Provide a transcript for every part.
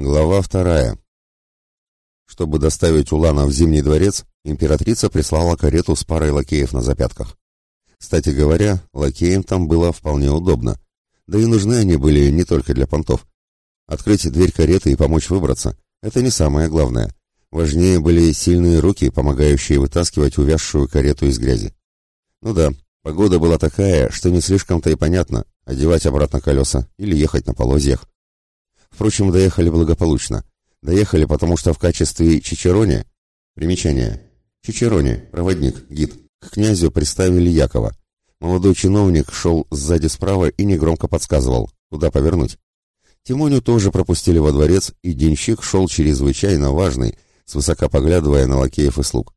Глава вторая. Чтобы доставить Улана в Зимний дворец, императрица прислала карету с парой лакеев на запятках. Кстати говоря, лакеям там было вполне удобно. Да и нужны они были не только для понтов. Открыть дверь кареты и помочь выбраться – это не самое главное. Важнее были сильные руки, помогающие вытаскивать увязшую карету из грязи. Ну да, погода была такая, что не слишком-то и понятно, одевать обратно колеса или ехать на полозьях. Впрочем, доехали благополучно. Доехали, потому что в качестве чичерони... Примечание. Чичерони, проводник, гид. К князю представили Якова. Молодой чиновник шел сзади справа и негромко подсказывал, куда повернуть. Тимоню тоже пропустили во дворец, и денщик шел чрезвычайно важный, свысока поглядывая на лакеев и слуг.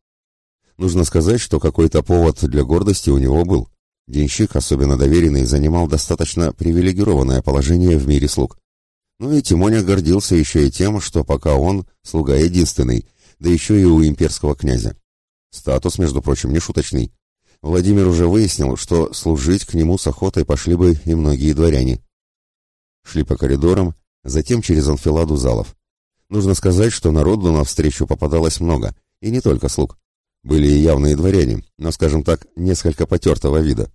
Нужно сказать, что какой-то повод для гордости у него был. Денщик, особенно доверенный, занимал достаточно привилегированное положение в мире слуг. Ну и Тимоня гордился еще и тем, что пока он слуга единственный, да еще и у имперского князя. Статус, между прочим, не шуточный. Владимир уже выяснил, что служить к нему с охотой пошли бы и многие дворяне. Шли по коридорам, затем через анфиладу залов. Нужно сказать, что народу навстречу попадалось много, и не только слуг. Были и явные дворяне, но, скажем так, несколько потертого вида.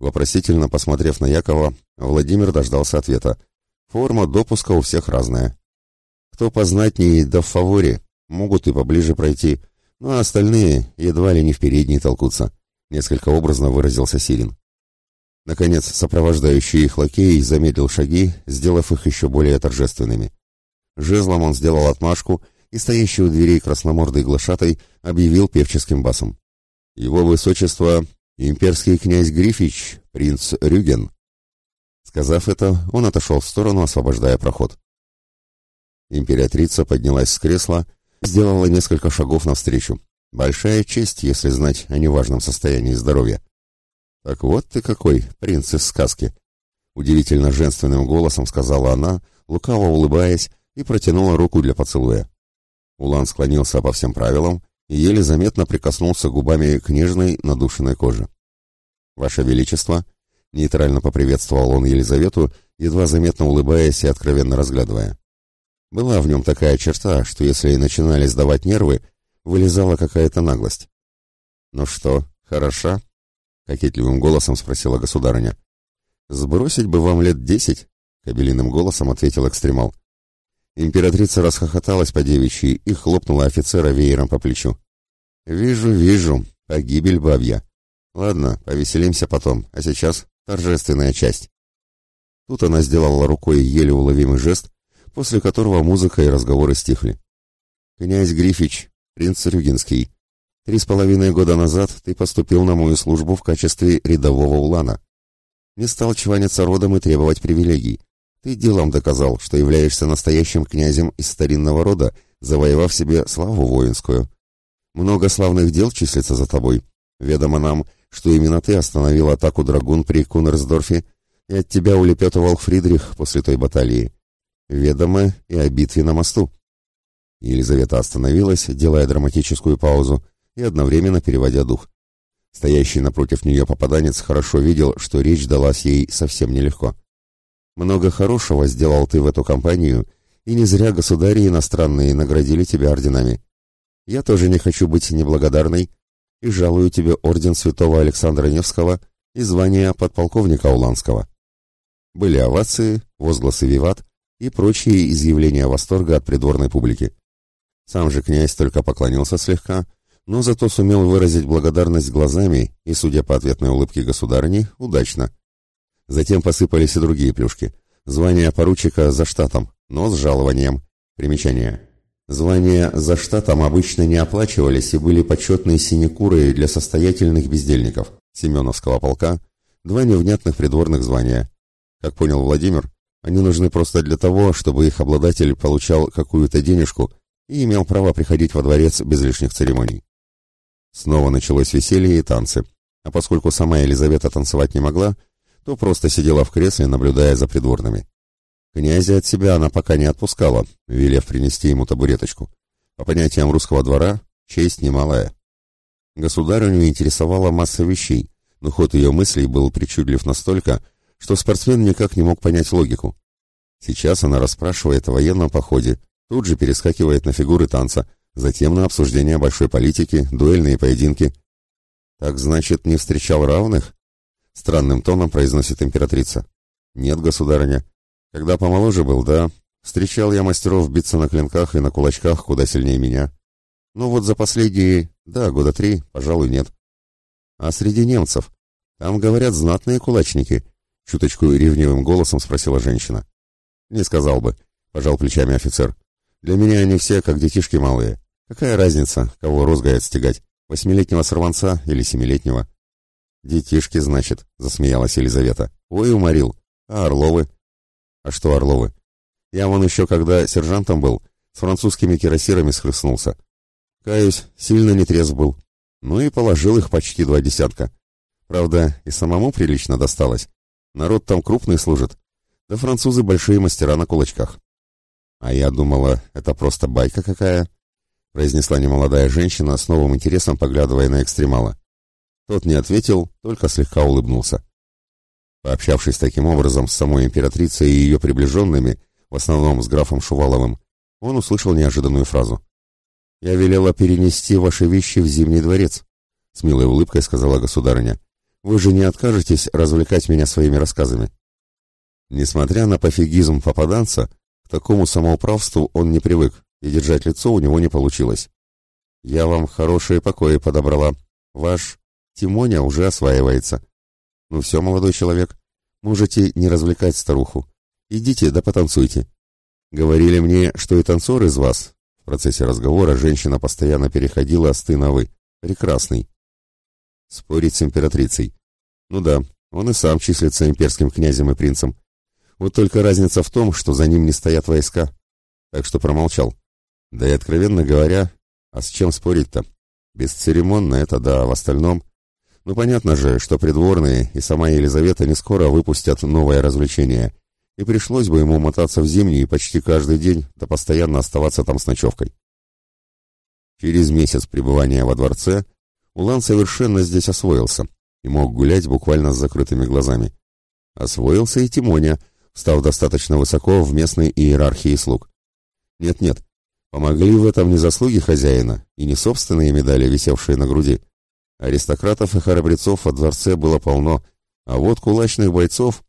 Вопросительно посмотрев на Якова, Владимир дождался ответа – Форма допуска у всех разная. Кто познатнее да в фаворе, могут и поближе пройти, ну остальные едва ли не в передней толкутся, несколько образно выразился Сирин. Наконец, сопровождающий их лакей замедлил шаги, сделав их еще более торжественными. Жезлом он сделал отмашку, и стоящий у дверей красномордый глашатай объявил певческим басом. «Его высочество, имперский князь Грифич, принц Рюген, Сказав это, он отошел в сторону, освобождая проход. Императрица поднялась с кресла, сделала несколько шагов навстречу. Большая честь, если знать о неважном состоянии здоровья. «Так вот ты какой, принц из сказки!» Удивительно женственным голосом сказала она, лукаво улыбаясь, и протянула руку для поцелуя. Улан склонился по всем правилам и еле заметно прикоснулся губами к нежной, надушенной коже. «Ваше Величество!» Нейтрально поприветствовал он Елизавету, едва заметно улыбаясь и откровенно разглядывая. Была в нем такая черта, что если и начинали сдавать нервы, вылезала какая-то наглость. «Ну что, хороша?» — кокетливым голосом спросила государыня. «Сбросить бы вам лет десять?» — кабелиным голосом ответил экстремал. Императрица расхохоталась по девичьи и хлопнула офицера веером по плечу. «Вижу, вижу, погибель бабья. Ладно, повеселимся потом, а сейчас Торжественная часть. Тут она сделала рукой еле уловимый жест, после которого музыка и разговоры стихли. «Князь Грифич, принц Рюгинский, три с половиной года назад ты поступил на мою службу в качестве рядового улана. Не стал чваниться родом и требовать привилегий. Ты делом доказал, что являешься настоящим князем из старинного рода, завоевав себе славу воинскую. Много славных дел числится за тобой. Ведомо нам, что именно ты остановил атаку драгун при Кунерсдорфе, и от тебя улепетывал Фридрих после той баталии. Ведомо и о битве на мосту. Елизавета остановилась, делая драматическую паузу и одновременно переводя дух. Стоящий напротив нее попаданец хорошо видел, что речь далась ей совсем нелегко. «Много хорошего сделал ты в эту компанию, и не зря государи иностранные наградили тебя орденами. Я тоже не хочу быть неблагодарной, и жалую тебе орден святого Александра Невского и звание подполковника Уланского. Были овации, возгласы «Виват» и прочие изъявления восторга от придворной публики. Сам же князь только поклонился слегка, но зато сумел выразить благодарность глазами и, судя по ответной улыбке государыни, удачно. Затем посыпались и другие плюшки. Звание поручика за штатом, но с жалованием. Примечание. Звания за штатом обычно не оплачивались и были почетные синекуры для состоятельных бездельников Семеновского полка, два невнятных придворных звания. Как понял Владимир, они нужны просто для того, чтобы их обладатель получал какую-то денежку и имел право приходить во дворец без лишних церемоний. Снова началось веселье и танцы, а поскольку сама Елизавета танцевать не могла, то просто сидела в кресле, наблюдая за придворными. Князя от себя она пока не отпускала, велев принести ему табуреточку. По понятиям русского двора, честь немалая. Государыню интересовала масса вещей, но ход ее мыслей был причудлив настолько, что спортсмен никак не мог понять логику. Сейчас она расспрашивает о военном походе, тут же перескакивает на фигуры танца, затем на обсуждение большой политики, дуэльные поединки. «Так, значит, не встречал равных?» Странным тоном произносит императрица. «Нет, государыня. Когда помоложе был, да. Встречал я мастеров биться на клинках и на кулачках куда сильнее меня. Ну вот за последние, да, года три, пожалуй, нет. А среди немцев? Там, говорят, знатные кулачники?» Чуточку ревнивым голосом спросила женщина. «Не сказал бы», — пожал плечами офицер. «Для меня они все как детишки малые. Какая разница, кого розгой отстегать, восьмилетнего сорванца или семилетнего?» «Детишки, значит», — засмеялась Елизавета. «Ой, уморил. А Орловы?» «А что Орловы? Я вон еще, когда сержантом был, с французскими кирасирами схлестнулся. Каюсь, сильно нетрезв был. Ну и положил их почти два десятка. Правда, и самому прилично досталось. Народ там крупный служит. Да французы большие мастера на кулачках. А я думала, это просто байка какая, произнесла немолодая женщина с новым интересом, поглядывая на экстремала. Тот не ответил, только слегка улыбнулся. Пообщавшись таким образом с самой императрицей и ее приближенными, в основном с графом Шуваловым, он услышал неожиданную фразу. «Я велела перенести ваши вещи в Зимний дворец», — с милой улыбкой сказала государыня. «Вы же не откажетесь развлекать меня своими рассказами». Несмотря на пофигизм попаданца, к такому самоуправству он не привык, и держать лицо у него не получилось. «Я вам хорошие покои подобрала. Ваш Тимоня уже осваивается. Ну все, молодой человек, можете не развлекать старуху. Идите да потанцуйте. Говорили мне, что и танцор из вас. В процессе разговора женщина постоянно переходила с «ты» на «вы». Прекрасный. Спорить с императрицей. Ну да, он и сам числится имперским князем и принцем. Вот только разница в том, что за ним не стоят войска. Так что промолчал. Да и откровенно говоря, а с чем спорить-то? Бесцеремонно это да, а в остальном... Ну понятно же, что придворные и сама Елизавета не скоро выпустят новое развлечение, и пришлось бы ему мотаться в зимний почти каждый день, да постоянно оставаться там с ночевкой. Через месяц пребывания во дворце Улан совершенно здесь освоился и мог гулять буквально с закрытыми глазами. Освоился и Тимоня, став достаточно высоко в местной иерархии слуг. Нет-нет, помогли в этом не заслуги хозяина и не собственные медали, висевшие на груди, Аристократов и храбрецов во дворце было полно, а вот кулачных бойцов...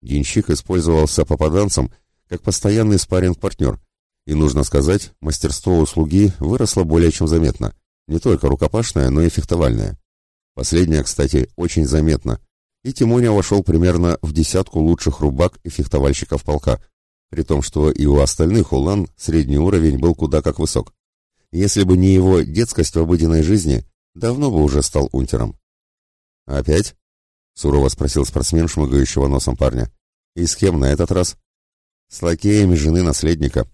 Денщик использовался попаданцем как постоянный спарринг-партнер, и, нужно сказать, мастерство услуги выросло более чем заметно, не только рукопашное, но и фехтовальное. Последнее, кстати, очень заметно, и Тимоня вошел примерно в десятку лучших рубак и фехтовальщиков полка, при том, что и у остальных улан средний уровень был куда как высок. Если бы не его детскость в обыденной жизни, Давно бы уже стал унтером. «Опять?» — сурово спросил спортсмен, шмыгающего носом парня. «И с кем на этот раз?» «С лакеями жены наследника.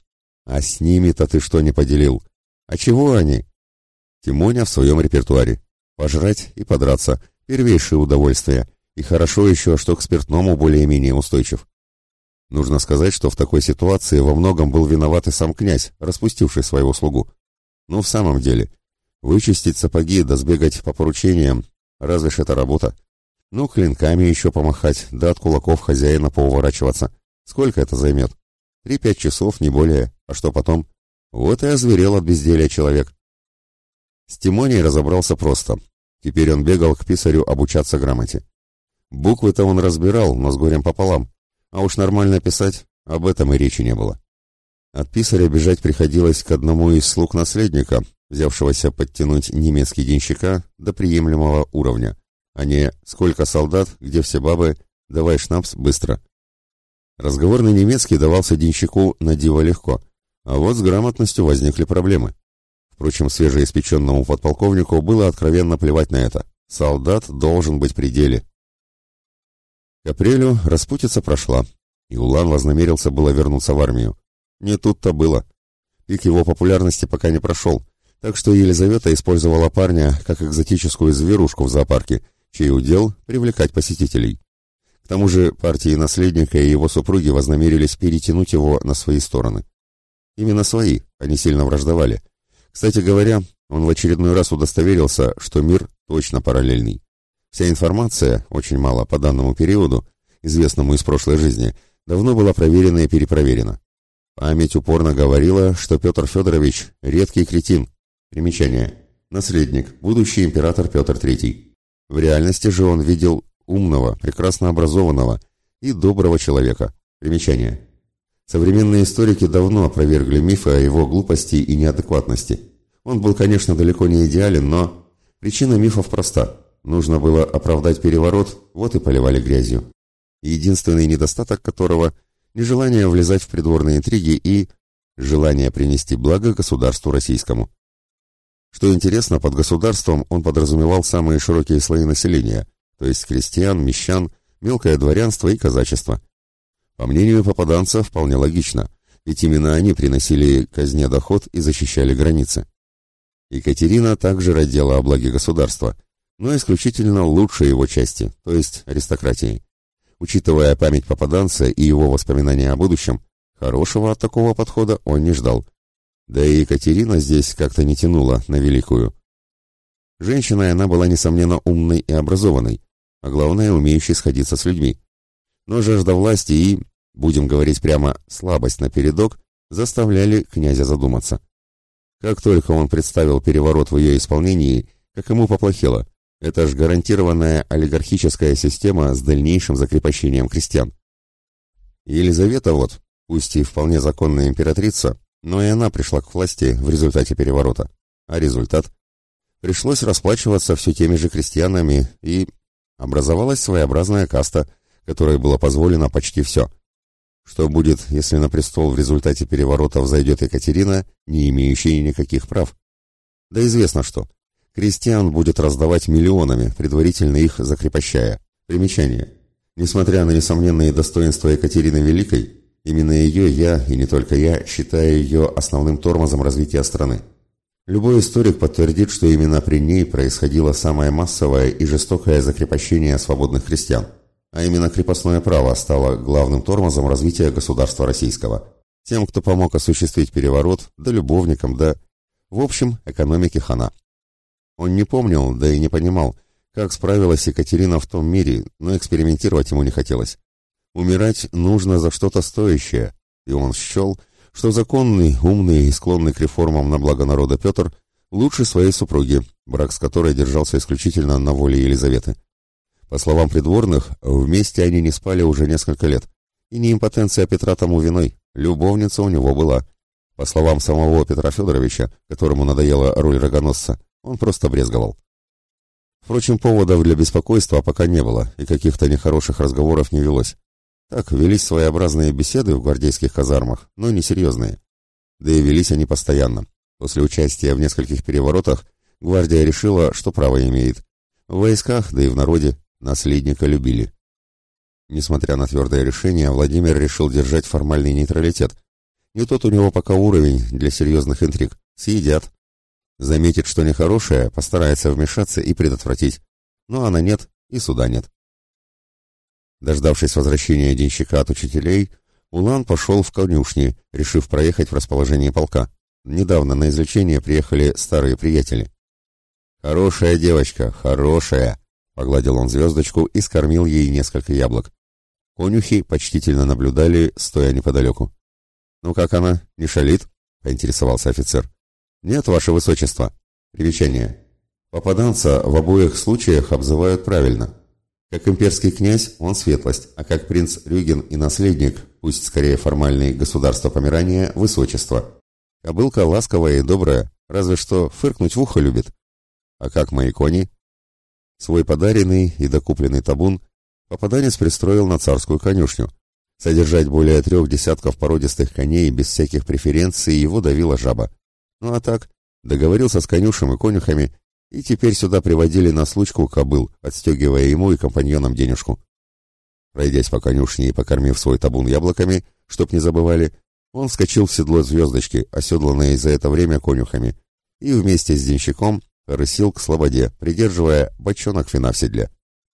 А с ними-то ты что не поделил? А чего они?» Тимоня в своем репертуаре. Пожрать и подраться. Первейшее удовольствие. И хорошо еще, что к спиртному более-менее устойчив. Нужно сказать, что в такой ситуации во многом был виноват и сам князь, распустивший своего слугу. Но в самом деле, Вычистить сапоги да сбегать по поручениям, разве ж это работа? Ну, клинками еще помахать, да от кулаков хозяина поуворачиваться. Сколько это займет? Три-пять часов, не более. А что потом? Вот и озверел от безделия человек. С Тимонией разобрался просто. Теперь он бегал к писарю обучаться грамоте. Буквы-то он разбирал, но с горем пополам. А уж нормально писать, об этом и речи не было. От писаря бежать приходилось к одному из слуг наследника, взявшегося подтянуть немецкий денщика до приемлемого уровня, а не «сколько солдат, где все бабы, давай шнапс быстро». Разговорный немецкий давался денщику на диво легко, а вот с грамотностью возникли проблемы. Впрочем, свежеиспеченному подполковнику было откровенно плевать на это. Солдат должен быть при деле. К апрелю распутица прошла, и Улан вознамерился было вернуться в армию. Не тут-то было. Пик его популярности пока не прошел, так что Елизавета использовала парня как экзотическую зверушку в зоопарке, чей удел — привлекать посетителей. К тому же партии наследника и его супруги вознамерились перетянуть его на свои стороны. Именно свои, они сильно враждовали. Кстати говоря, он в очередной раз удостоверился, что мир точно параллельный. Вся информация, очень мало по данному периоду, известному из прошлой жизни, давно была проверена и перепроверена. Память упорно говорила, что Петр Федорович – редкий кретин. Примечание. Наследник, будущий император Петр III. В реальности же он видел умного, прекрасно образованного и доброго человека. Примечание. Современные историки давно опровергли мифы о его глупости и неадекватности. Он был, конечно, далеко не идеален, но причина мифов проста. Нужно было оправдать переворот, вот и поливали грязью. Единственный недостаток которого – нежелание влезать в придворные интриги и желание принести благо государству российскому. Что интересно, под государством он подразумевал самые широкие слои населения, то есть крестьян, мещан, мелкое дворянство и казачество – по мнению попаданца, вполне логично, ведь именно они приносили казне доход и защищали границы. Екатерина также родила о благе государства, но исключительно лучшей его части, то есть аристократии. Учитывая память попаданца и его воспоминания о будущем, хорошего от такого подхода он не ждал. Да и Екатерина здесь как-то не тянула на великую. Женщиной она была, несомненно, умной и образованной, а главное, умеющей сходиться с людьми но жажда власти и, будем говорить прямо, слабость на передок заставляли князя задуматься. Как только он представил переворот в ее исполнении, как ему поплохело. Это ж гарантированная олигархическая система с дальнейшим закрепощением крестьян. Елизавета вот, пусть и вполне законная императрица, но и она пришла к власти в результате переворота. А результат? Пришлось расплачиваться все теми же крестьянами, и образовалась своеобразная каста – которой было позволено почти все. Что будет, если на престол в результате переворота взойдет Екатерина, не имеющая никаких прав? Да известно что. Крестьян будет раздавать миллионами, предварительно их закрепощая. Примечание. Несмотря на несомненные достоинства Екатерины Великой, именно ее я, и не только я, считаю ее основным тормозом развития страны. Любой историк подтвердит, что именно при ней происходило самое массовое и жестокое закрепощение свободных крестьян а именно крепостное право стало главным тормозом развития государства российского. Тем, кто помог осуществить переворот, да любовникам, да... В общем, экономике хана. Он не помнил, да и не понимал, как справилась Екатерина в том мире, но экспериментировать ему не хотелось. Умирать нужно за что-то стоящее, и он счел, что законный, умный и склонный к реформам на благо народа Петр лучше своей супруги, брак с которой держался исключительно на воле Елизаветы. По словам придворных, вместе они не спали уже несколько лет. И не импотенция Петра тому виной, любовница у него была. По словам самого Петра Федоровича, которому надоела роль рогоносца, он просто брезговал. Впрочем, поводов для беспокойства пока не было, и каких-то нехороших разговоров не велось. Так, велись своеобразные беседы в гвардейских казармах, но несерьезные. Да и велись они постоянно. После участия в нескольких переворотах гвардия решила, что право имеет. В войсках, да и в народе, Наследника любили. Несмотря на твердое решение, Владимир решил держать формальный нейтралитет. Не тот у него пока уровень для серьезных интриг. Съедят. Заметит, что нехорошее, постарается вмешаться и предотвратить. Но она нет, и суда нет. Дождавшись возвращения денщика от учителей, Улан пошел в конюшни, решив проехать в расположение полка. Недавно на излечение приехали старые приятели. «Хорошая девочка, хорошая!» Погладил он звездочку и скормил ей несколько яблок. Конюхи почтительно наблюдали, стоя неподалеку. «Ну как она, не шалит?» — поинтересовался офицер. «Нет, ваше высочество». Примечание. Попаданца в обоих случаях обзывают правильно. Как имперский князь он светлость, а как принц Рюген и наследник, пусть скорее формальный государство Померания, высочество. Кобылка ласковая и добрая, разве что фыркнуть в ухо любит. А как мои кони? Свой подаренный и докупленный табун попаданец пристроил на царскую конюшню. Содержать более трех десятков породистых коней без всяких преференций его давила жаба. Ну а так, договорился с конюшем и конюхами, и теперь сюда приводили на случку кобыл, отстегивая ему и компаньонам денежку. Пройдясь по конюшне и покормив свой табун яблоками, чтоб не забывали, он вскочил в седло звездочки, оседланное за это время конюхами, и вместе с денщиком рысил к слободе, придерживая бочонок вина в седле.